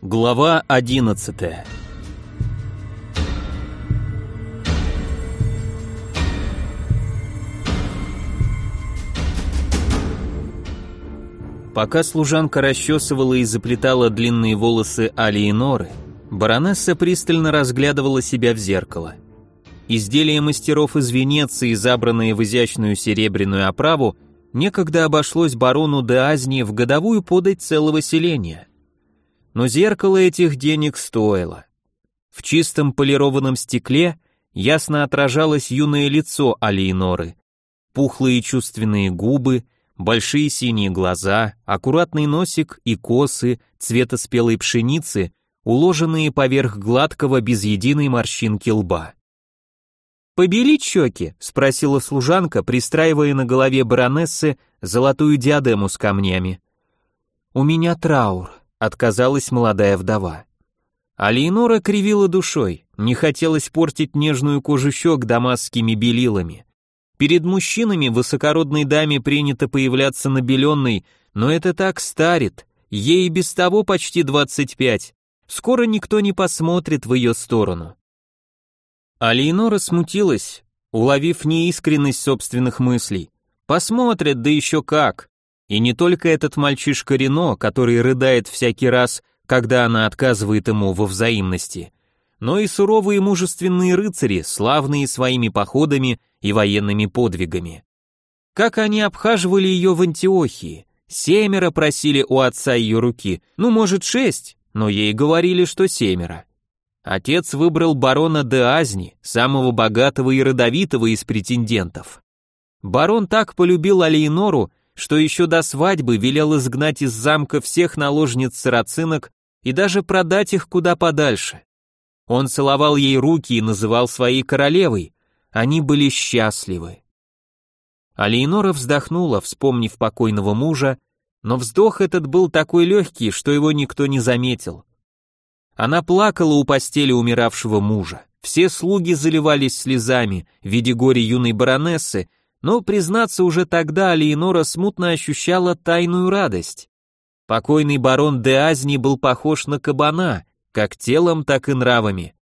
Глава 11 Пока служанка расчесывала и заплетала длинные волосы Алиеноры, баронесса пристально разглядывала себя в зеркало. Изделие мастеров из Венеции, забранное в изящную серебряную оправу, некогда обошлось барону де Азни в годовую подать целого селения. Но зеркало этих денег стоило. В чистом полированном стекле ясно отражалось юное лицо Алиеноры, пухлые чувственные губы, большие синие глаза, аккуратный носик и косы цвета спелой пшеницы, уложенные поверх гладкого без единой морщинки лба. «Побелить щеки?» — спросила служанка, пристраивая на голове баронессы золотую диадему с камнями. «У меня траур», — отказалась молодая вдова. Алиенора кривила душой, не хотелось портить нежную кожу щек дамасскими белилами. Перед мужчинами высокородной даме принято появляться набеленной, но это так старит, ей без того почти 25, скоро никто не посмотрит в ее сторону. А Лейнора смутилась, уловив неискренность собственных мыслей. Посмотрят, да еще как. И не только этот мальчишка Рено, который рыдает всякий раз, когда она отказывает ему во взаимности, но и суровые мужественные рыцари, славные своими походами и военными подвигами. Как они обхаживали ее в Антиохии. Семеро просили у отца ее руки, ну, может, шесть, но ей говорили, что семеро. Отец выбрал барона де Азни, самого богатого и родовитого из претендентов. Барон так полюбил Алейнору, что еще до свадьбы велел изгнать из замка всех наложниц сарацинок и даже продать их куда подальше. Он целовал ей руки и называл своей королевой. Они были счастливы. Алейнора вздохнула, вспомнив покойного мужа, но вздох этот был такой легкий, что его никто не заметил. Она плакала у постели умиравшего мужа. Все слуги заливались слезами, в виде горя юной баронессы, но, признаться, уже тогда Алиенора смутно ощущала тайную радость. Покойный барон де Азни был похож на кабана, как телом, так и нравами.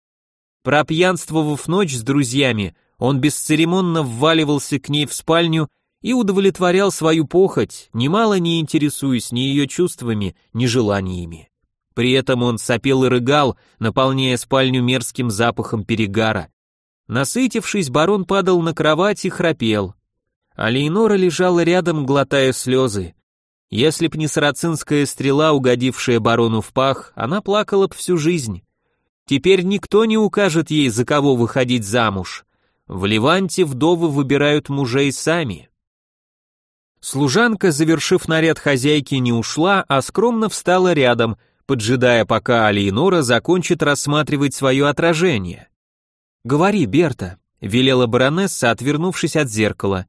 Пропьянствовав ночь с друзьями, он бесцеремонно вваливался к ней в спальню и удовлетворял свою похоть, немало не интересуясь ни ее чувствами, ни желаниями. При этом он сопел и рыгал, наполняя спальню мерзким запахом перегара. Насытившись, барон падал на кровать и храпел. А Лейнора лежала рядом, глотая слезы. Если б не сарацинская стрела, угодившая барону в пах, она плакала б всю жизнь. Теперь никто не укажет ей, за кого выходить замуж. В Ливанте вдовы выбирают мужей сами. Служанка, завершив наряд хозяйки, не ушла, а скромно встала рядом, поджидая, пока Алиенора закончит рассматривать свое отражение. «Говори, Берта», — велела баронесса, отвернувшись от зеркала.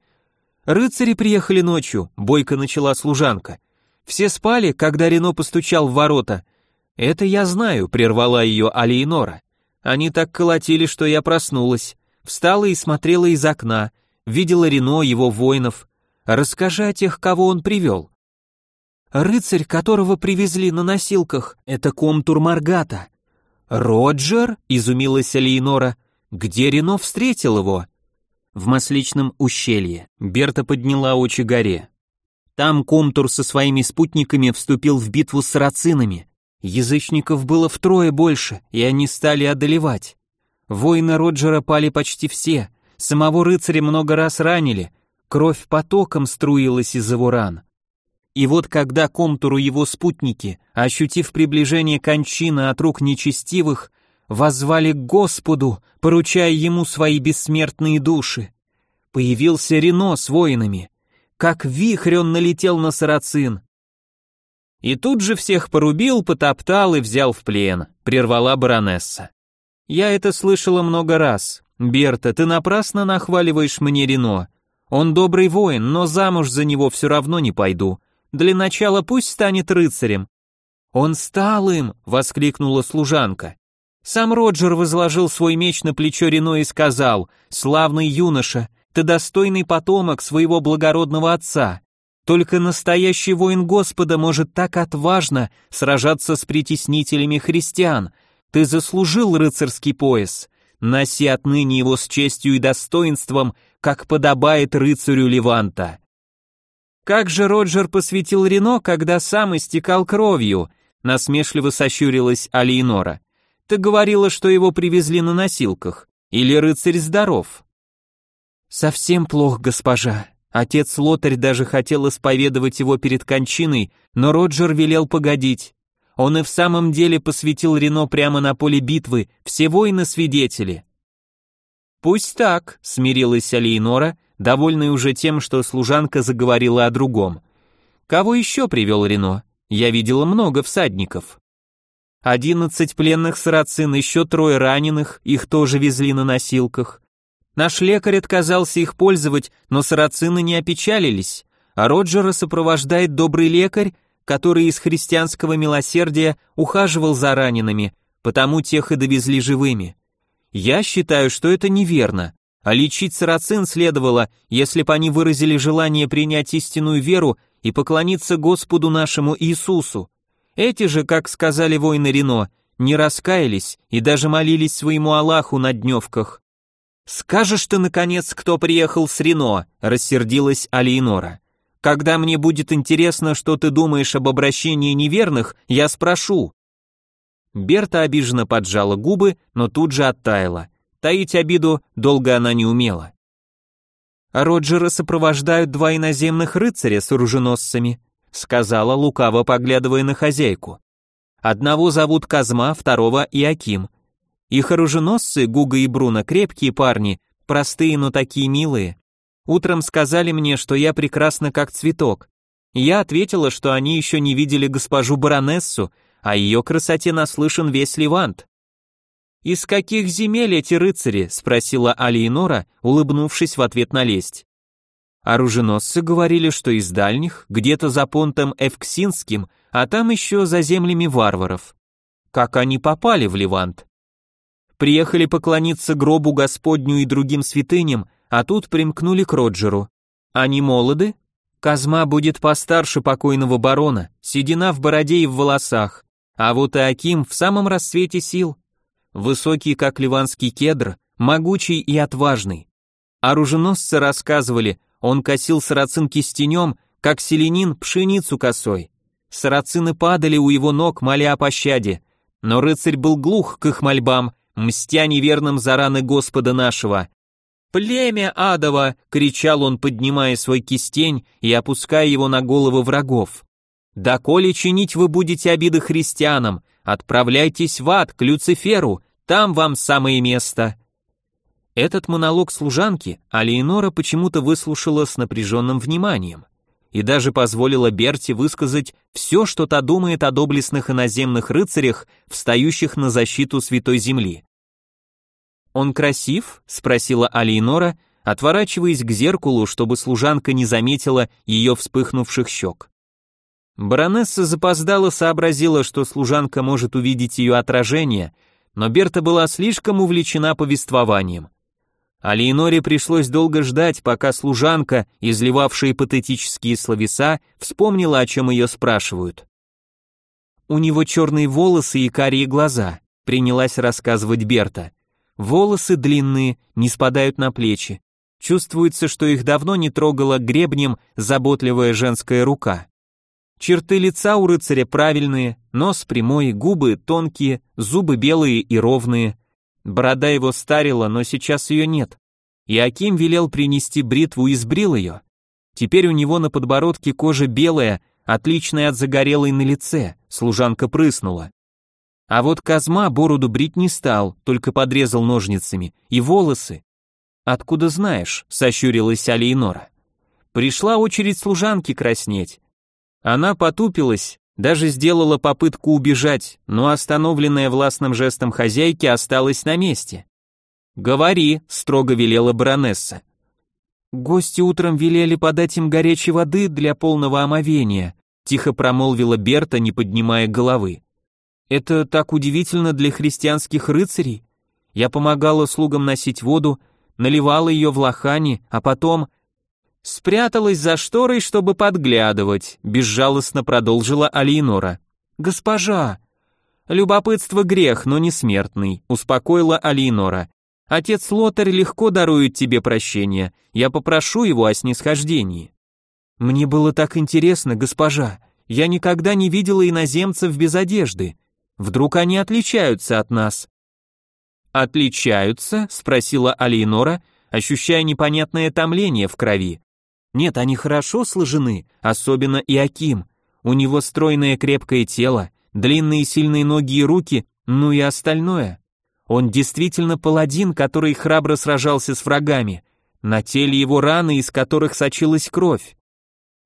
«Рыцари приехали ночью», — бойко начала служанка. «Все спали, когда Рено постучал в ворота». «Это я знаю», — прервала ее Алиенора. «Они так колотили, что я проснулась. Встала и смотрела из окна, видела Рено, его воинов. Расскажи о тех, кого он привел». Рыцарь, которого привезли на носилках, это комтур Маргата. Роджер? Изумилась Лейнора. Где Рено встретил его? В масличном ущелье. Берта подняла очи горе. Там комтур со своими спутниками вступил в битву с сарацинами. Язычников было втрое больше, и они стали одолевать. Воины Роджера пали почти все, самого рыцаря много раз ранили, кровь потоком струилась из его ран. И вот когда Комтуру его спутники, ощутив приближение кончины от рук нечестивых, воззвали к Господу, поручая ему свои бессмертные души, появился Рено с воинами. Как вихрь он налетел на сарацин. И тут же всех порубил, потоптал и взял в плен, прервала баронесса. Я это слышала много раз. Берта, ты напрасно нахваливаешь мне Рено. Он добрый воин, но замуж за него все равно не пойду. Для начала пусть станет рыцарем». «Он стал им!» — воскликнула служанка. Сам Роджер возложил свой меч на плечо Рено и сказал, «Славный юноша, ты достойный потомок своего благородного отца. Только настоящий воин Господа может так отважно сражаться с притеснителями христиан. Ты заслужил рыцарский пояс. Носи отныне его с честью и достоинством, как подобает рыцарю Леванта. Как же Роджер посвятил Рено, когда сам истекал кровью? Насмешливо сощурилась Алиенора. Ты говорила, что его привезли на носилках. Или рыцарь здоров? Совсем плохо, госпожа. Отец Лотарь даже хотел исповедовать его перед кончиной, но Роджер велел погодить. Он и в самом деле посвятил Рено прямо на поле битвы, все воины-свидетели. «Пусть так», — смирилась Алиенора, довольная уже тем, что служанка заговорила о другом. «Кого еще привел Рено? Я видела много всадников». Одиннадцать пленных сарацин, еще трое раненых, их тоже везли на носилках. Наш лекарь отказался их пользовать, но сарацины не опечалились, а Роджера сопровождает добрый лекарь, который из христианского милосердия ухаживал за ранеными, потому тех и довезли живыми. Я считаю, что это неверно, а лечить сарацин следовало, если бы они выразили желание принять истинную веру и поклониться Господу нашему Иисусу. Эти же, как сказали воины Рено, не раскаялись и даже молились своему Аллаху на дневках. «Скажешь ты, наконец, кто приехал с Рено?» – рассердилась Алиенора. Когда мне будет интересно, что ты думаешь об обращении неверных, я спрошу». Берта обиженно поджала губы, но тут же оттаяла. Таить обиду долго она не умела. Роджера сопровождают два иноземных рыцаря с оруженосцами, сказала лукаво, поглядывая на хозяйку. Одного зовут Казма, второго Иаким. Их оруженосцы, Гуга и Бруно, крепкие парни, простые, но такие милые. Утром сказали мне, что я прекрасна как цветок. Я ответила, что они еще не видели госпожу баронессу, а ее красоте наслышан весь Левант. «Из каких земель эти рыцари?» — спросила Алиенора, улыбнувшись в ответ на лесть. Оруженосцы говорили, что из дальних, где-то за понтом Эвксинским, а там еще за землями варваров. Как они попали в Левант? Приехали поклониться гробу Господню и другим святыням, а тут примкнули к Роджеру. Они молоды? Казма будет постарше покойного барона, седина в бороде и в волосах, а вот и Аким в самом расцвете сил. Высокий, как ливанский кедр, могучий и отважный. Оруженосцы рассказывали, он косил сарацин кистенем, как селенин пшеницу косой. Сарацины падали у его ног, моля о пощаде, но рыцарь был глух к их мольбам, мстя неверным за раны Господа нашего, «Племя адово!» — кричал он, поднимая свой кистень и опуская его на головы врагов. «Да коли чинить вы будете обиды христианам, отправляйтесь в ад, к Люциферу, там вам самое место!» Этот монолог служанки Алиенора почему-то выслушала с напряженным вниманием и даже позволила Берти высказать все, что та думает о доблестных иноземных рыцарях, встающих на защиту Святой Земли. «Он красив?» — спросила Алиенора, отворачиваясь к зеркалу, чтобы служанка не заметила ее вспыхнувших щек. Баронесса запоздала сообразила, что служанка может увидеть ее отражение, но Берта была слишком увлечена повествованием. Алиеноре пришлось долго ждать, пока служанка, изливавшая патетические словеса, вспомнила, о чем ее спрашивают. «У него черные волосы и карие глаза», — принялась рассказывать Берта. Волосы длинные, не спадают на плечи. Чувствуется, что их давно не трогала гребнем заботливая женская рука. Черты лица у рыцаря правильные, нос прямой, губы тонкие, зубы белые и ровные. Борода его старила, но сейчас ее нет. И Аким велел принести бритву и сбрил ее. Теперь у него на подбородке кожа белая, отличная от загорелой на лице, служанка прыснула. А вот Казма бороду брить не стал, только подрезал ножницами. И волосы. «Откуда знаешь?» — сощурилась Алиенора. Пришла очередь служанки краснеть. Она потупилась, даже сделала попытку убежать, но остановленная властным жестом хозяйки осталась на месте. «Говори», — строго велела баронесса. «Гости утром велели подать им горячей воды для полного омовения», тихо промолвила Берта, не поднимая головы. Это так удивительно для христианских рыцарей. Я помогала слугам носить воду, наливала ее в лохани, а потом... Спряталась за шторой, чтобы подглядывать, безжалостно продолжила Алиенора. Госпожа, любопытство грех, но не смертный, успокоила Алиенора. Отец Лотарь легко дарует тебе прощение. Я попрошу его о снисхождении. Мне было так интересно, госпожа. Я никогда не видела иноземцев без одежды. Вдруг они отличаются от нас? Отличаются? спросила Алиенора, ощущая непонятное томление в крови. Нет, они хорошо сложены, особенно Иаким. У него стройное крепкое тело, длинные сильные ноги и руки, ну и остальное. Он действительно паладин, который храбро сражался с врагами. На теле его раны, из которых сочилась кровь.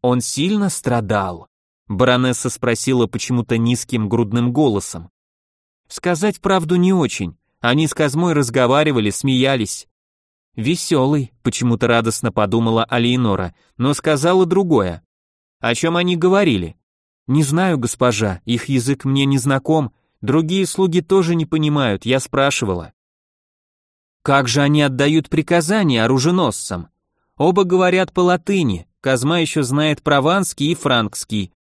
Он сильно страдал. Баронесса спросила почему-то низким грудным голосом. Сказать правду не очень. Они с Козмой разговаривали, смеялись. Веселый, почему-то радостно подумала Алиенора, но сказала другое. О чем они говорили? Не знаю, госпожа, их язык мне не знаком, другие слуги тоже не понимают, я спрашивала. Как же они отдают приказания оруженосцам? Оба говорят по латыни, Казма еще знает прованский и франкский.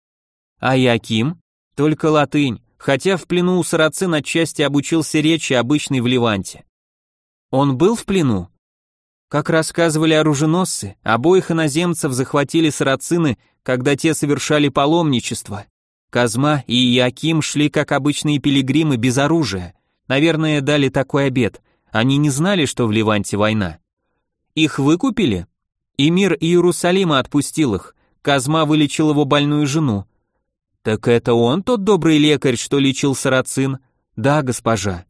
А Яким? Только латынь, хотя в плену у сарацин отчасти обучился речи обычной в Ливанте. Он был в плену? Как рассказывали оруженосцы, обоих иноземцев захватили сарацины, когда те совершали паломничество. Казма и Яким шли как обычные пилигримы без оружия. Наверное, дали такой обед. Они не знали, что в Ливанте война. Их выкупили? И мир Иерусалима отпустил их. Казма вылечил его больную жену. Так это он тот добрый лекарь, что лечил сарацин? Да, госпожа.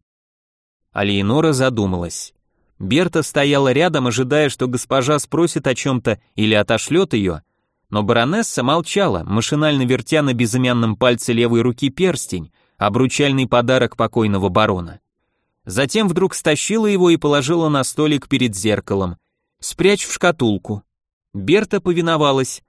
Алиенора задумалась. Берта стояла рядом, ожидая, что госпожа спросит о чем-то или отошлет ее, но баронесса молчала, машинально вертя на безымянном пальце левой руки перстень, обручальный подарок покойного барона. Затем вдруг стащила его и положила на столик перед зеркалом. «Спрячь в шкатулку». Берта повиновалась.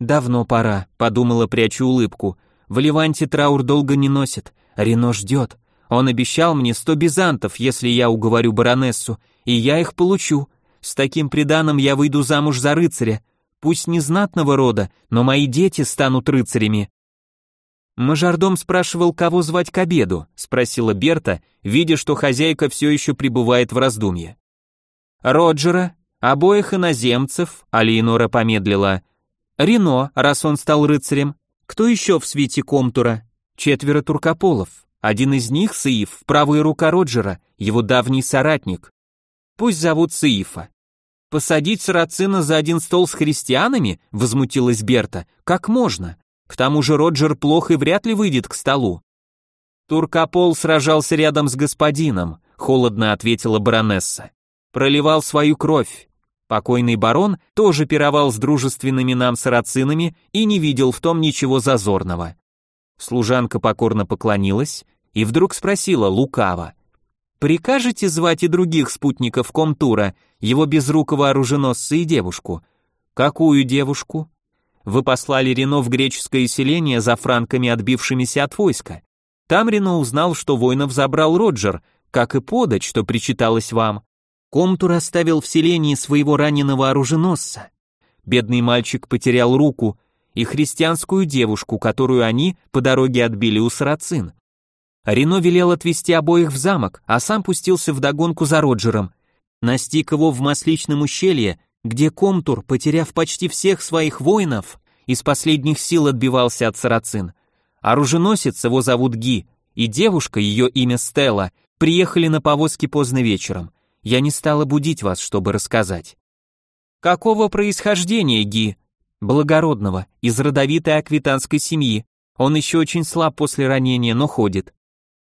«Давно пора», — подумала, пряча улыбку. «В Ливанте траур долго не носит. Рено ждет. Он обещал мне сто бизантов, если я уговорю баронессу, и я их получу. С таким приданым я выйду замуж за рыцаря, пусть не знатного рода, но мои дети станут рыцарями. Мажордом спрашивал, кого звать к обеду, спросила Берта, видя, что хозяйка все еще пребывает в раздумье. Роджера, обоих иноземцев, Алиенора помедлила. Рено, раз он стал рыцарем. Кто еще в свете Комтура? Четверо туркополов. Один из них, Саиф, правая рука Роджера, его давний соратник. Пусть зовут Саифа. Посадить сарацина за один стол с христианами? Возмутилась Берта. Как можно? К тому же Роджер плохо и вряд ли выйдет к столу. Туркопол сражался рядом с господином, холодно ответила баронесса. Проливал свою кровь. Покойный барон тоже пировал с дружественными нам сарацинами и не видел в том ничего зазорного. Служанка покорно поклонилась и вдруг спросила лукаво. «Прикажете звать и других спутников Комтура, его безрукого оруженосца и девушку?» «Какую девушку?» «Вы послали Рено в греческое селение за франками, отбившимися от войска. Там Рено узнал, что воинов забрал Роджер, как и подать, что причиталось вам. Комтур оставил в селении своего раненого оруженосца. Бедный мальчик потерял руку, и христианскую девушку, которую они по дороге отбили у сарацин. Рено велел отвезти обоих в замок, а сам пустился в догонку за Роджером. Настиг его в Масличном ущелье, где Комтур, потеряв почти всех своих воинов, из последних сил отбивался от сарацин. Оруженосец его зовут Ги, и девушка, ее имя Стелла, приехали на повозке поздно вечером. Я не стала будить вас, чтобы рассказать. Какого происхождения Ги? Благородного, из родовитой аквитанской семьи. Он еще очень слаб после ранения, но ходит.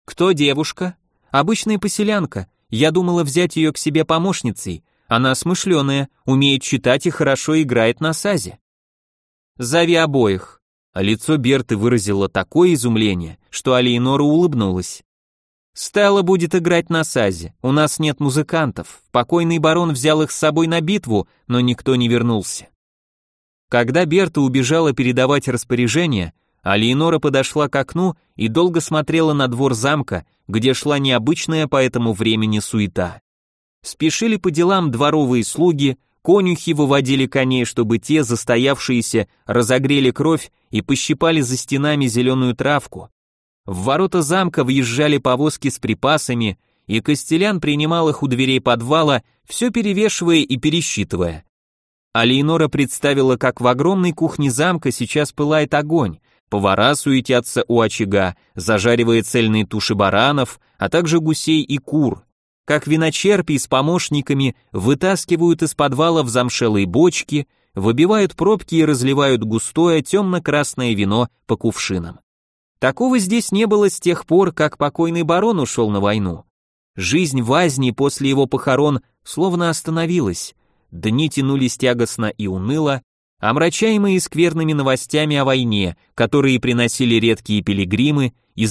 Кто девушка? Обычная поселянка. Я думала взять ее к себе помощницей. Она смышленая, умеет читать и хорошо играет на сазе. Зови обоих. Лицо Берты выразило такое изумление, что Алиенора улыбнулась. Стелла будет играть на сазе. У нас нет музыкантов. Покойный барон взял их с собой на битву, но никто не вернулся. Когда Берта убежала передавать распоряжение, Алиенора подошла к окну и долго смотрела на двор замка, где шла необычная по этому времени суета. Спешили по делам дворовые слуги, конюхи выводили коней, чтобы те, застоявшиеся, разогрели кровь и пощипали за стенами зеленую травку. В ворота замка въезжали повозки с припасами, и Костелян принимал их у дверей подвала, все перевешивая и пересчитывая. А представила, как в огромной кухне замка сейчас пылает огонь, повара суетятся у очага, зажаривая цельные туши баранов, а также гусей и кур, как виночерпи с помощниками вытаскивают из подвала в замшелые бочки, выбивают пробки и разливают густое темно-красное вино по кувшинам. Такого здесь не было с тех пор, как покойный барон ушел на войну. Жизнь в Азни после его похорон словно остановилась, дни тянулись тягостно и уныло, омрачаемые скверными новостями о войне, которые приносили редкие пилигримы и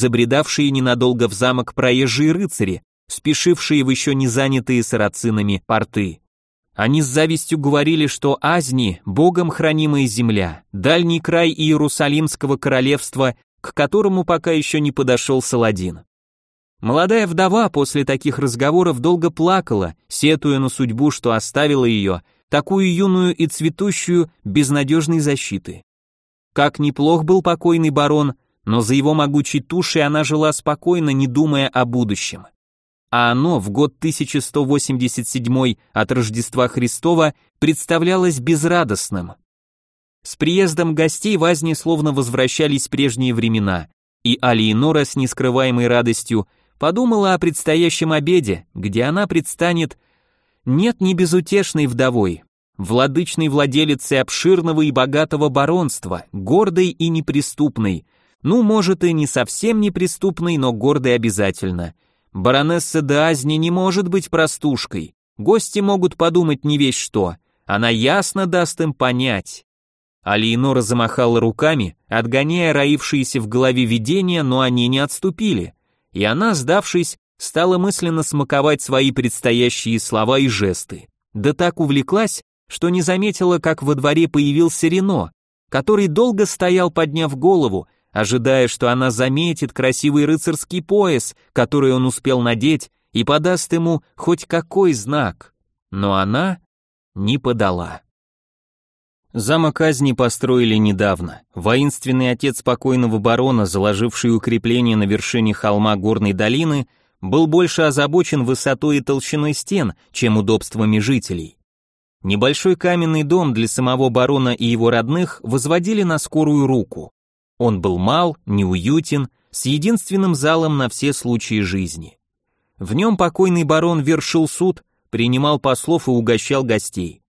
ненадолго в замок проезжие рыцари, спешившие в еще не занятые сарацинами порты. Они с завистью говорили, что Азни – богом хранимая земля, дальний край Иерусалимского королевства, к которому пока еще не подошел Саладин. Молодая вдова после таких разговоров долго плакала, сетуя на судьбу, что оставила ее, такую юную и цветущую, безнадежной защиты. Как неплох был покойный барон, но за его могучей тушей она жила спокойно, не думая о будущем. А оно в год 1187 от Рождества Христова представлялось безрадостным. С приездом гостей в Азни словно возвращались прежние времена, и Алиенора с нескрываемой радостью подумала о предстоящем обеде, где она предстанет нет не безутешной вдовой, владычной владелицей обширного и богатого баронства, гордой и неприступной, ну, может, и не совсем неприступной, но гордой обязательно. Баронесса де Азни не может быть простушкой, гости могут подумать не весь что, она ясно даст им понять. Алиенора замахала руками, отгоняя роившиеся в голове видения, но они не отступили и она, сдавшись, стала мысленно смаковать свои предстоящие слова и жесты. Да так увлеклась, что не заметила, как во дворе появился Рено, который долго стоял, подняв голову, ожидая, что она заметит красивый рыцарский пояс, который он успел надеть, и подаст ему хоть какой знак. Но она не подала. Замок казни построили недавно. Воинственный отец покойного барона, заложивший укрепление на вершине холма горной долины, был больше озабочен высотой и толщиной стен, чем удобствами жителей. Небольшой каменный дом для самого барона и его родных возводили на скорую руку. Он был мал, неуютен, с единственным залом на все случаи жизни. В нем покойный барон вершил суд, принимал послов и угощал гостей.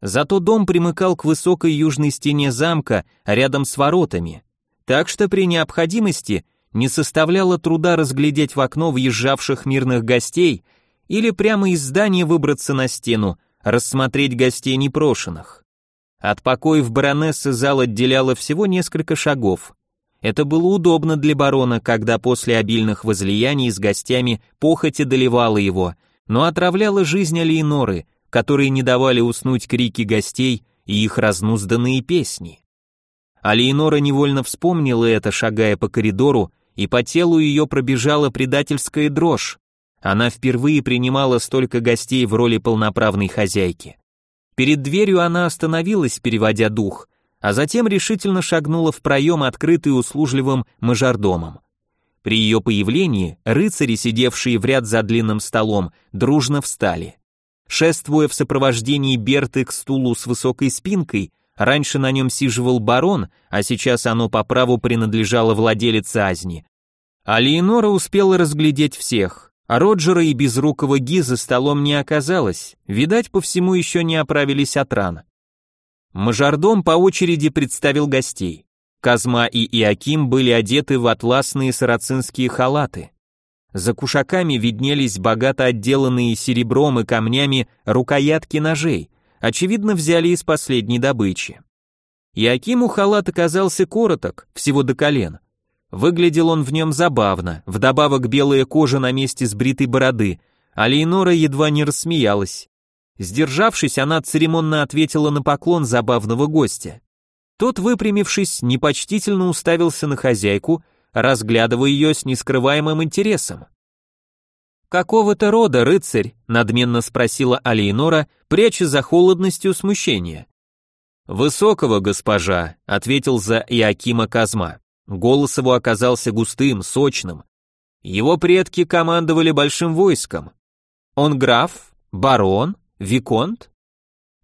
Зато дом примыкал к высокой южной стене замка, рядом с воротами, так что при необходимости не составляло труда разглядеть в окно въезжавших мирных гостей или прямо из здания выбраться на стену, рассмотреть гостей непрошенных. От покоев баронессы зал отделяло всего несколько шагов. Это было удобно для барона, когда после обильных возлияний с гостями похоть одолевала его, но отравляла жизнь Алиеноры, которые не давали уснуть крики гостей и их разнузданные песни. Алиенора невольно вспомнила это, шагая по коридору, и по телу ее пробежала предательская дрожь. Она впервые принимала столько гостей в роли полноправной хозяйки. Перед дверью она остановилась, переводя дух, а затем решительно шагнула в проем, открытый услужливым мажордомом. При ее появлении рыцари, сидевшие в ряд за длинным столом, дружно встали. Шествуя в сопровождении Берты к стулу с высокой спинкой, раньше на нем сиживал барон, а сейчас оно по праву принадлежало владелице Азни. А Леонора успела разглядеть всех, а Роджера и безрукого Ги за столом не оказалось, видать, по всему еще не оправились от ран. Мажордом по очереди представил гостей. Казма и Иаким были одеты в атласные сарацинские халаты. За кушаками виднелись богато отделанные серебром и камнями рукоятки ножей, очевидно, взяли из последней добычи. Якиму халат оказался короток, всего до колен. Выглядел он в нем забавно, вдобавок белая кожа на месте сбритой бороды, а Лейнора едва не рассмеялась. Сдержавшись, она церемонно ответила на поклон забавного гостя. Тот, выпрямившись, непочтительно уставился на хозяйку, разглядывая ее с нескрываемым интересом. «Какого-то рода, рыцарь?» — надменно спросила Алиенора, пряча за холодностью смущение. «Высокого, госпожа», — ответил за Иакима Казма. Голос его оказался густым, сочным. Его предки командовали большим войском. Он граф, барон, виконт?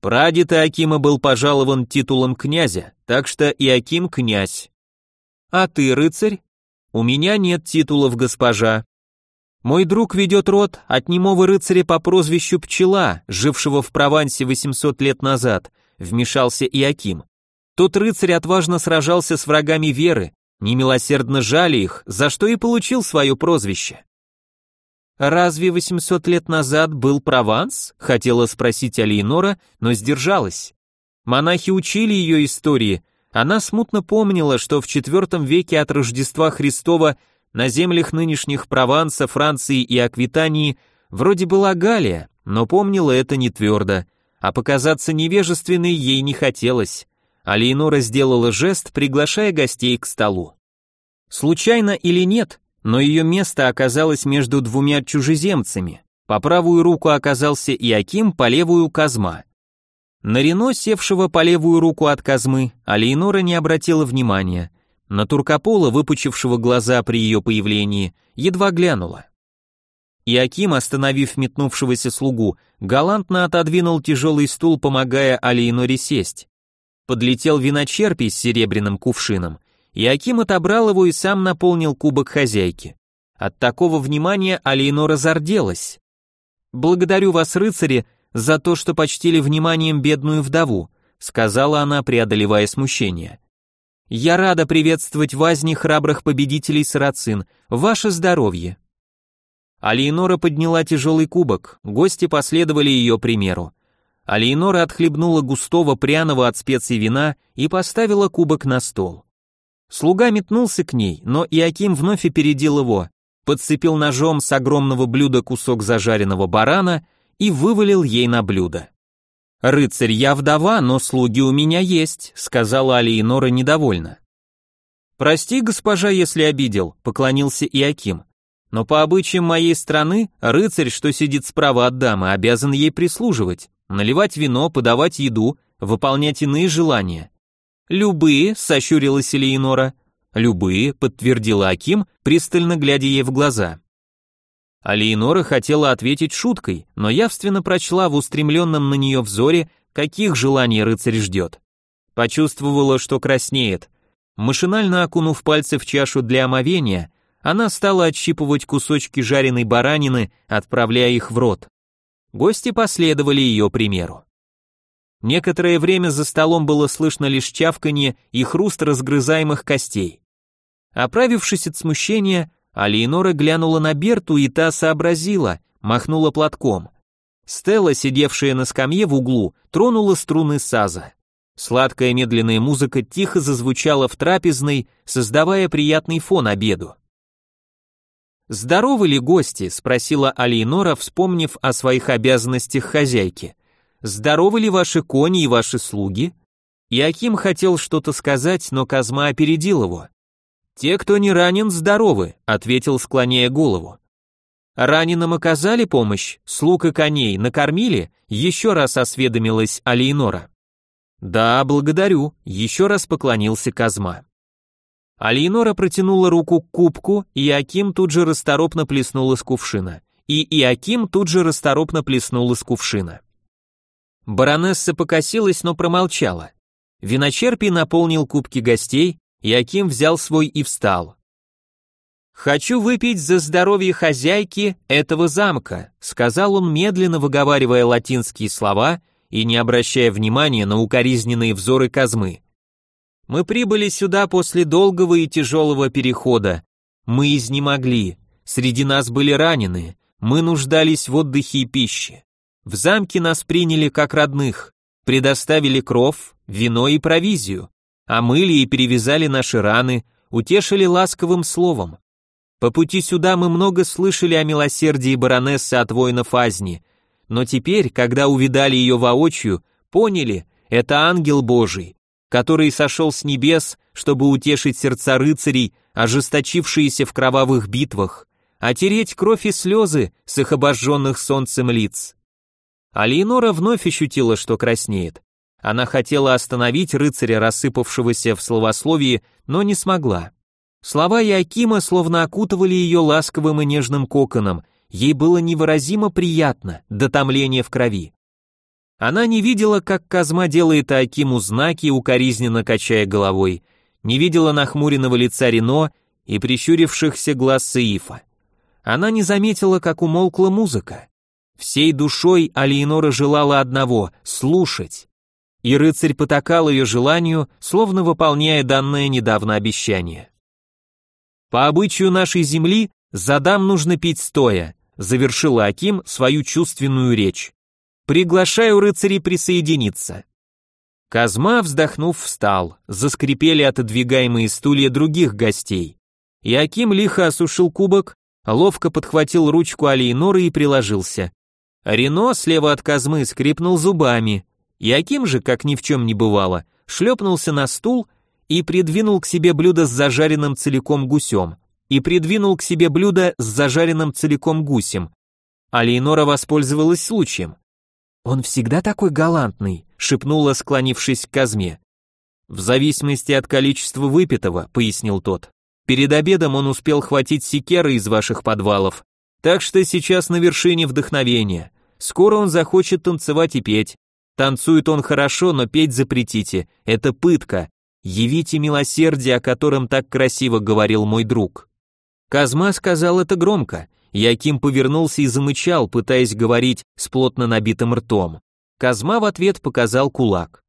Прадед Иакима был пожалован титулом князя, так что Иаким князь. А ты, рыцарь? У меня нет титулов, госпожа. Мой друг ведет род от немого рыцаря по прозвищу Пчела, жившего в Провансе 800 лет назад, вмешался Иаким. Тот рыцарь отважно сражался с врагами веры, немилосердно жали их, за что и получил свое прозвище. «Разве 800 лет назад был Прованс?» — хотела спросить Алиенора, но сдержалась. Монахи учили ее истории, она смутно помнила, что в IV веке от Рождества Христова на землях нынешних Прованса, Франции и Аквитании вроде была Галия, но помнила это не твердо, а показаться невежественной ей не хотелось. Алиенора сделала жест, приглашая гостей к столу. Случайно или нет, но ее место оказалось между двумя чужеземцами. По правую руку оказался Иаким, по левую Казма. На Рено, севшего по левую руку от Казмы, Алиенора не обратила внимания. На Туркопола, выпучившего глаза при ее появлении, едва глянула. Иаким, остановив метнувшегося слугу, галантно отодвинул тяжелый стул, помогая Алиеноре сесть. Подлетел виночерпий с серебряным кувшином. Иаким отобрал его и сам наполнил кубок хозяйки. От такого внимания Алиенора зарделась. «Благодарю вас, рыцари, за то, что почтили вниманием бедную вдову», сказала она, преодолевая смущение. «Я рада приветствовать вазни храбрых победителей сарацин. Ваше здоровье!» Алиенора подняла тяжелый кубок, гости последовали ее примеру. Алиенора отхлебнула густого пряного от специй вина и поставила кубок на стол. Слуга метнулся к ней, но Иаким вновь опередил его, подцепил ножом с огромного блюда кусок зажаренного барана и вывалил ей на блюдо. «Рыцарь, я вдова, но слуги у меня есть», — сказала Алиенора недовольно. «Прости, госпожа, если обидел», — поклонился Иаким. «Но по обычаям моей страны рыцарь, что сидит справа от дамы, обязан ей прислуживать, наливать вино, подавать еду, выполнять иные желания. «Любые», — сощурилась Элеонора. «Любые», — подтвердила Аким, пристально глядя ей в глаза. Алиенора хотела ответить шуткой, но явственно прочла в устремленном на нее взоре, каких желаний рыцарь ждет. Почувствовала, что краснеет. Машинально окунув пальцы в чашу для омовения, она стала отщипывать кусочки жареной баранины, отправляя их в рот. Гости последовали ее примеру. Некоторое время за столом было слышно лишь чавканье и хруст разгрызаемых костей. Оправившись от смущения, Алиенора глянула на Берту, и та сообразила, махнула платком. Стелла, сидевшая на скамье в углу, тронула струны саза. Сладкая медленная музыка тихо зазвучала в трапезной, создавая приятный фон обеду. «Здоровы ли гости?» — спросила Алиенора, вспомнив о своих обязанностях хозяйки здоровы ли ваши кони и ваши слуги?» Иаким хотел что-то сказать, но Казма опередил его. «Те, кто не ранен, здоровы», — ответил, склоняя голову. «Раненым оказали помощь, слуг и коней накормили?» Еще раз осведомилась Алиенора. «Да, благодарю», — еще раз поклонился Казма. Алиенора протянула руку к кубку, и Иаким тут же расторопно плеснул из кувшина. И Иаким тут же расторопно плеснул из кувшина. Баронесса покосилась, но промолчала. Виночерпий наполнил кубки гостей, и Аким взял свой и встал. «Хочу выпить за здоровье хозяйки этого замка», сказал он, медленно выговаривая латинские слова и не обращая внимания на укоризненные взоры Казмы. «Мы прибыли сюда после долгого и тяжелого перехода. Мы изнемогли, среди нас были ранены, мы нуждались в отдыхе и пище. В замке нас приняли как родных, предоставили кров, вино и провизию, омыли и перевязали наши раны, утешили ласковым словом. По пути сюда мы много слышали о милосердии баронессы от воинов Азни, но теперь, когда увидали ее воочию, поняли, это ангел Божий, который сошел с небес, чтобы утешить сердца рыцарей, ожесточившиеся в кровавых битвах, отереть кровь и слезы с их обожженных солнцем лиц. Алиенора вновь ощутила, что краснеет. Она хотела остановить рыцаря, рассыпавшегося в словословии, но не смогла. Слова Якима словно окутывали ее ласковым и нежным коконом, ей было невыразимо приятно, до томления в крови. Она не видела, как Казма делает Акиму знаки, укоризненно качая головой, не видела нахмуренного лица Рено и прищурившихся глаз Саифа. Она не заметила, как умолкла музыка. Всей душой Алиенора желала одного — слушать и рыцарь потакал ее желанию, словно выполняя данное недавно обещание. По обычаю нашей земли за дам нужно пить стоя, завершила Аким свою чувственную речь. Приглашаю рыцарей присоединиться. Казма, вздохнув, встал, заскрипели отодвигаемые стулья других гостей. И Аким лихо осушил кубок, ловко подхватил ручку Алиеноры и приложился. Рено слева от Казмы скрипнул зубами, Яким же, как ни в чем не бывало, шлепнулся на стул и придвинул к себе блюдо с зажаренным целиком гусем, и придвинул к себе блюдо с зажаренным целиком гусем. А Лейнора воспользовалась случаем. «Он всегда такой галантный», — шепнула, склонившись к Казме. «В зависимости от количества выпитого», — пояснил тот. «Перед обедом он успел хватить секеры из ваших подвалов, так что сейчас на вершине вдохновения. Скоро он захочет танцевать и петь, Танцует он хорошо, но петь запретите. Это пытка. Явите милосердие, о котором так красиво говорил мой друг. Казма сказал это громко. Яким повернулся и замычал, пытаясь говорить с плотно набитым ртом. Казма в ответ показал кулак.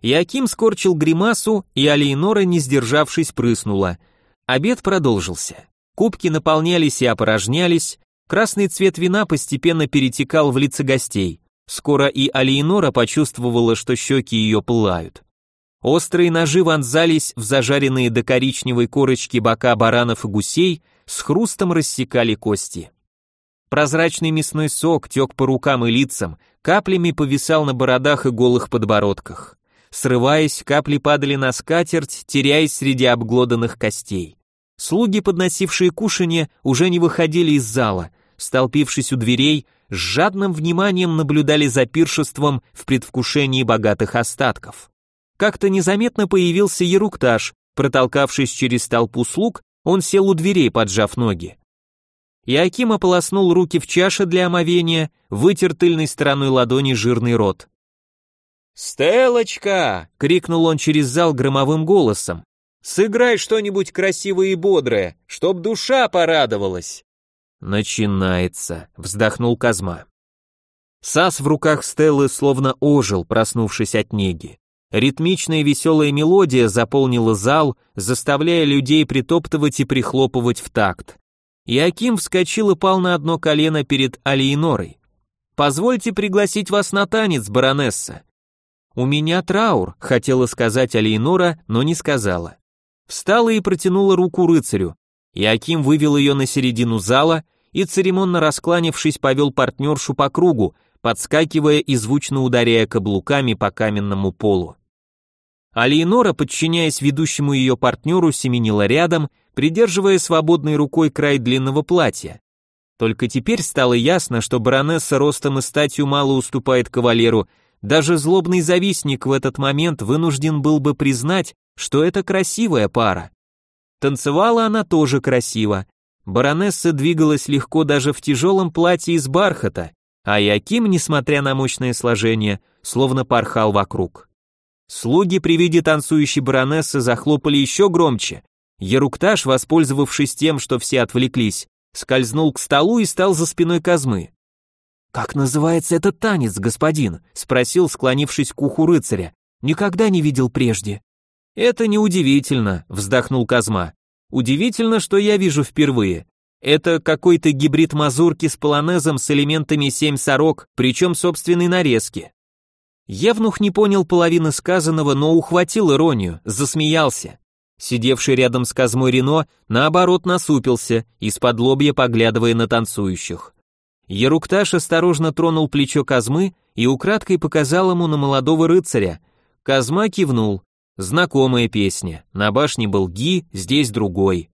Яким скорчил гримасу, и Алиенора, не сдержавшись, прыснула. Обед продолжился. Кубки наполнялись и опорожнялись, красный цвет вина постепенно перетекал в лица гостей. Скоро и Алиенора почувствовала, что щеки ее пылают. Острые ножи вонзались в зажаренные до коричневой корочки бока баранов и гусей, с хрустом рассекали кости. Прозрачный мясной сок тек по рукам и лицам, каплями повисал на бородах и голых подбородках. Срываясь, капли падали на скатерть, теряясь среди обглоданных костей. Слуги, подносившие кушанье, уже не выходили из зала, столпившись у дверей, с жадным вниманием наблюдали за пиршеством в предвкушении богатых остатков. Как-то незаметно появился Ерукташ, протолкавшись через толпу слуг, он сел у дверей, поджав ноги. Иаким ополоснул руки в чаше для омовения, вытер тыльной стороной ладони жирный рот. «Стелочка!» — крикнул он через зал громовым голосом. «Сыграй что-нибудь красивое и бодрое, чтоб душа порадовалась!» «Начинается», — вздохнул Казма. Сас в руках Стеллы словно ожил, проснувшись от неги. Ритмичная веселая мелодия заполнила зал, заставляя людей притоптывать и прихлопывать в такт. И Аким вскочил и пал на одно колено перед Алиенорой. «Позвольте пригласить вас на танец, баронесса». «У меня траур», — хотела сказать Алиенора, но не сказала. Встала и протянула руку рыцарю. Иаким вывел ее на середину зала и, церемонно раскланившись, повел партнершу по кругу, подскакивая и звучно ударяя каблуками по каменному полу. Алиенора, подчиняясь ведущему ее партнеру, семенила рядом, придерживая свободной рукой край длинного платья. Только теперь стало ясно, что баронесса ростом и статью мало уступает кавалеру, даже злобный завистник в этот момент вынужден был бы признать, что это красивая пара. Танцевала она тоже красиво. Баронесса двигалась легко даже в тяжелом платье из бархата, а Яким, несмотря на мощное сложение, словно порхал вокруг. Слуги при виде танцующей баронессы захлопали еще громче. Ерукташ, воспользовавшись тем, что все отвлеклись, скользнул к столу и стал за спиной Казмы. «Как называется этот танец, господин?» — спросил, склонившись к уху рыцаря. «Никогда не видел прежде». «Это неудивительно», — вздохнул Казма. «Удивительно, что я вижу впервые. Это какой-то гибрид мазурки с полонезом с элементами семь сорок, причем собственной нарезки». Евнух не понял половины сказанного, но ухватил иронию, засмеялся. Сидевший рядом с Казмой Рено, наоборот, насупился, из-под лобья поглядывая на танцующих. Ерукташ осторожно тронул плечо Казмы и украдкой показал ему на молодого рыцаря. Казма кивнул, Знакомая песня. На башне был Ги, здесь другой.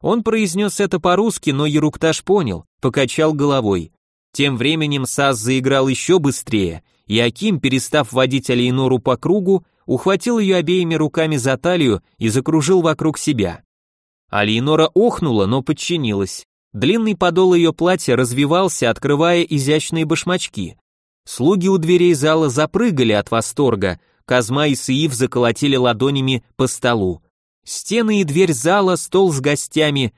Он произнес это по-русски, но Ерукташ понял, покачал головой. Тем временем Сас заиграл еще быстрее, и Аким, перестав водить Алейнору по кругу, ухватил ее обеими руками за талию и закружил вокруг себя. Алейнора охнула, но подчинилась. Длинный подол ее платья развивался, открывая изящные башмачки. Слуги у дверей зала запрыгали от восторга, Казма и Саив заколотили ладонями по столу. Стены и дверь зала, стол с гостями.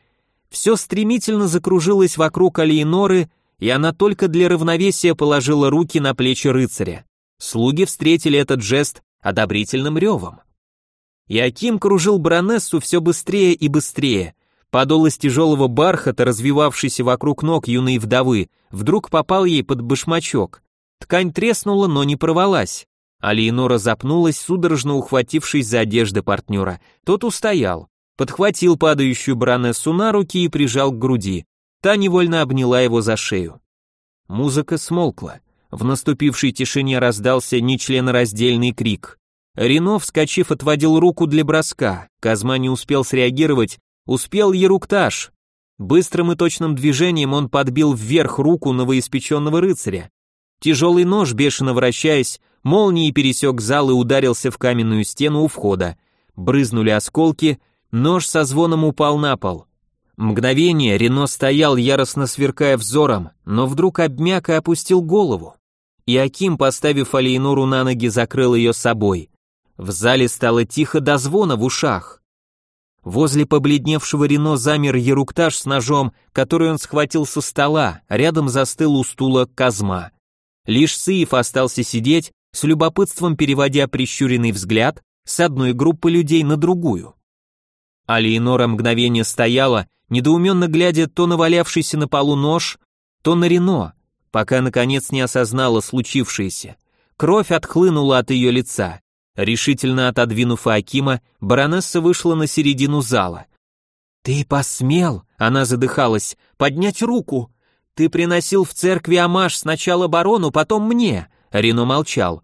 Все стремительно закружилось вокруг Алиеноры, и она только для равновесия положила руки на плечи рыцаря. Слуги встретили этот жест одобрительным ревом. Иаким кружил баронессу все быстрее и быстрее. Подол из тяжелого бархата, развивавшийся вокруг ног юной вдовы, вдруг попал ей под башмачок. Ткань треснула, но не порвалась. Алиенора запнулась, судорожно ухватившись за одежды партнера. Тот устоял, подхватил падающую баронессу на руки и прижал к груди. Та невольно обняла его за шею. Музыка смолкла. В наступившей тишине раздался нечленораздельный крик. Рено, вскочив, отводил руку для броска. Казма не успел среагировать, успел Ерукташ. Быстрым и точным движением он подбил вверх руку новоиспеченного рыцаря. Тяжелый нож, бешено вращаясь, молнией пересек зал и ударился в каменную стену у входа. Брызнули осколки, нож со звоном упал на пол. Мгновение Рено стоял, яростно сверкая взором, но вдруг обмяк и опустил голову. И Аким, поставив Алейнору на ноги, закрыл ее собой. В зале стало тихо до звона в ушах. Возле побледневшего Рено замер Еруктаж с ножом, который он схватил со стола, рядом застыл у стула Казма. Лишь Сыев остался сидеть, с любопытством переводя прищуренный взгляд с одной группы людей на другую. Алиенора мгновение стояла, недоуменно глядя то на валявшийся на полу нож, то на Рено, пока наконец не осознала случившееся. Кровь отхлынула от ее лица. Решительно отодвинув Акима, баронесса вышла на середину зала. «Ты посмел?» — она задыхалась. «Поднять руку! Ты приносил в церкви амаш сначала барону, потом мне!» Рено молчал.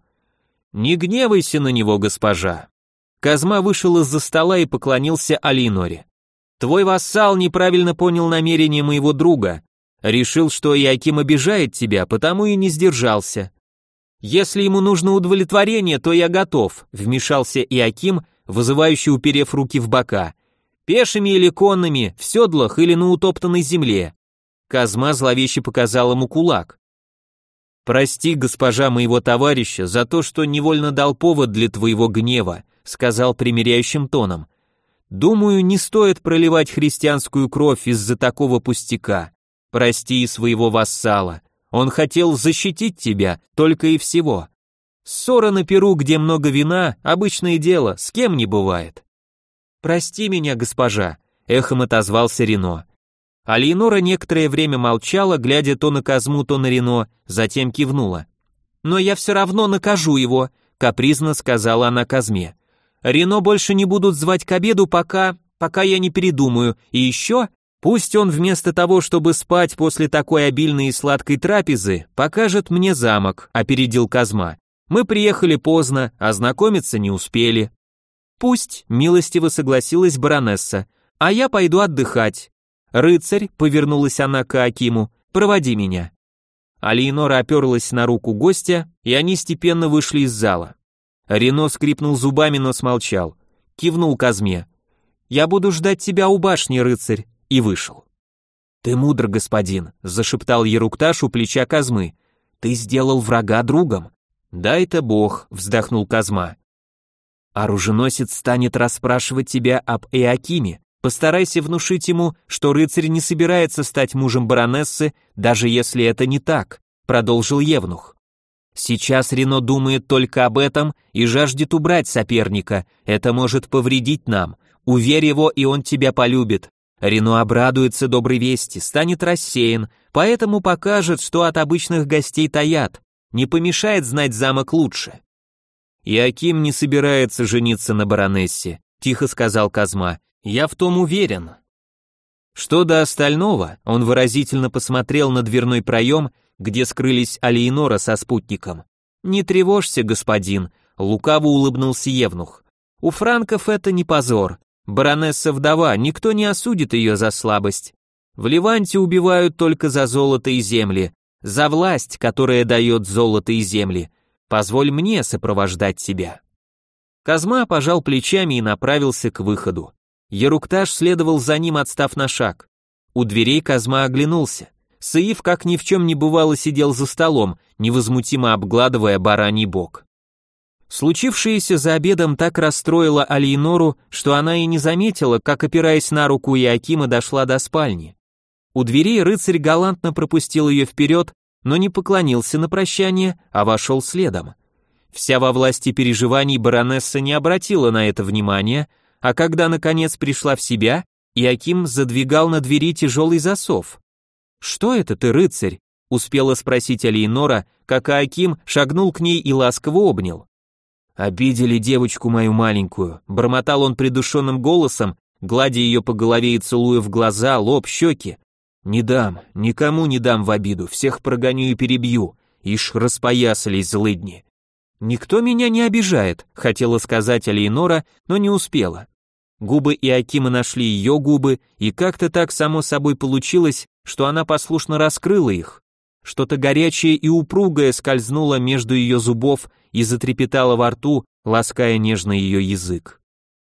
«Не гневайся на него, госпожа!» Казма вышел из-за стола и поклонился Алиноре. Твой вассал неправильно понял намерение моего друга. Решил, что Яким обижает тебя, потому и не сдержался. Если ему нужно удовлетворение, то я готов, вмешался Иаким, вызывающе уперев руки в бока. Пешими или конными, в седлах или на утоптанной земле. Казма зловеще показал ему кулак. «Прости, госпожа моего товарища, за то, что невольно дал повод для твоего гнева», сказал примиряющим тоном. Думаю, не стоит проливать христианскую кровь из-за такого пустяка. Прости своего вассала. Он хотел защитить тебя, только и всего. Ссора на перу, где много вина, обычное дело, с кем не бывает. Прости меня, госпожа, эхом отозвался Рено. Алиенора некоторое время молчала, глядя то на Казму, то на Рено, затем кивнула. «Но я все равно накажу его», — капризно сказала она Казме. Рено больше не будут звать к обеду, пока... пока я не передумаю. И еще, пусть он вместо того, чтобы спать после такой обильной и сладкой трапезы, покажет мне замок», — опередил Казма. «Мы приехали поздно, а знакомиться не успели». «Пусть», — милостиво согласилась баронесса, — «а я пойду отдыхать». «Рыцарь», — повернулась она к Акиму, — «проводи меня». Алиенора оперлась на руку гостя, и они степенно вышли из зала. Рено скрипнул зубами, но смолчал. Кивнул Казме. «Я буду ждать тебя у башни, рыцарь», и вышел. «Ты мудр, господин», — зашептал Ерукташ у плеча Казмы. «Ты сделал врага другом». «Дай-то бог», — вздохнул Казма. «Оруженосец станет расспрашивать тебя об Эакиме. Постарайся внушить ему, что рыцарь не собирается стать мужем баронессы, даже если это не так», — продолжил Евнух. Сейчас Рено думает только об этом и жаждет убрать соперника. Это может повредить нам. Уверь его, и он тебя полюбит. Рено обрадуется доброй вести, станет рассеян, поэтому покажет, что от обычных гостей таят. Не помешает знать замок лучше. Иаким не собирается жениться на баронессе, тихо сказал Казма. Я в том уверен. Что до остального, он выразительно посмотрел на дверной проем где скрылись Алиенора со спутником. «Не тревожься, господин», — лукаво улыбнулся Евнух. «У франков это не позор. Баронесса-вдова, никто не осудит ее за слабость. В Ливанте убивают только за золото и земли, за власть, которая дает золото и земли. Позволь мне сопровождать тебя». Казма пожал плечами и направился к выходу. Ерукташ следовал за ним, отстав на шаг. У дверей Казма оглянулся. Саиф, как ни в чем не бывало, сидел за столом, невозмутимо обгладывая бараний бок. Случившееся за обедом так расстроило Алиенору, что она и не заметила, как, опираясь на руку Иакима, дошла до спальни. У дверей рыцарь галантно пропустил ее вперед, но не поклонился на прощание, а вошел следом. Вся во власти переживаний баронесса не обратила на это внимания, а когда наконец пришла в себя, Иаким задвигал на двери тяжелый засов. «Что это ты, рыцарь?» — успела спросить Алиенора, как Аким шагнул к ней и ласково обнял. «Обидели девочку мою маленькую», — бормотал он придушенным голосом, гладя ее по голове и целуя в глаза, лоб, щеки. «Не дам, никому не дам в обиду, всех прогоню и перебью, ишь распоясались злыдни». «Никто меня не обижает», — хотела сказать Алиенора, но не успела. Губы Иакима нашли ее губы, и как-то так само собой получилось, что она послушно раскрыла их. Что-то горячее и упругое скользнуло между ее зубов и затрепетало во рту, лаская нежно ее язык.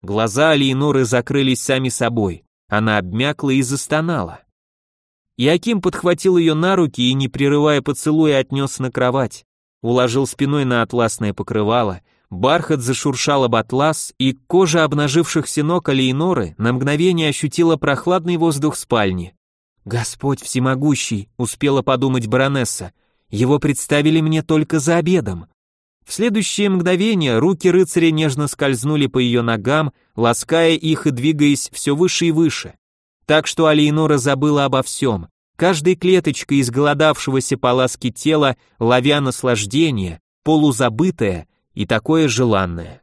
Глаза Алиеноры закрылись сами собой, она обмякла и застонала. Иаким подхватил ее на руки и, не прерывая поцелуя, отнес на кровать, уложил спиной на атласное покрывало, Бархат зашуршал об атлас, и кожа обнажившихся ног Алейноры на мгновение ощутила прохладный воздух спальни. «Господь всемогущий», — успела подумать баронесса, — «его представили мне только за обедом». В следующее мгновение руки рыцаря нежно скользнули по ее ногам, лаская их и двигаясь все выше и выше. Так что Алейнора забыла обо всем, каждой клеточкой изголодавшегося по ласке тела, ловя наслаждение, полузабытое, и такое желанное.